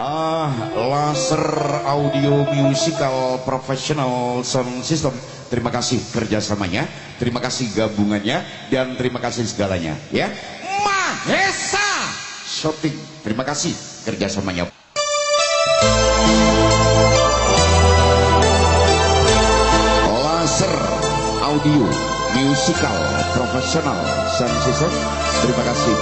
Ah, laser audio musical professional sound system. Terima kasih kerjasamanya, terima kasih gabungannya, dan terima kasih segalanya. Ya, Mahesa Shopping. Terima kasih kerjasamanya. Laser audio musical professional sound system. Terima kasih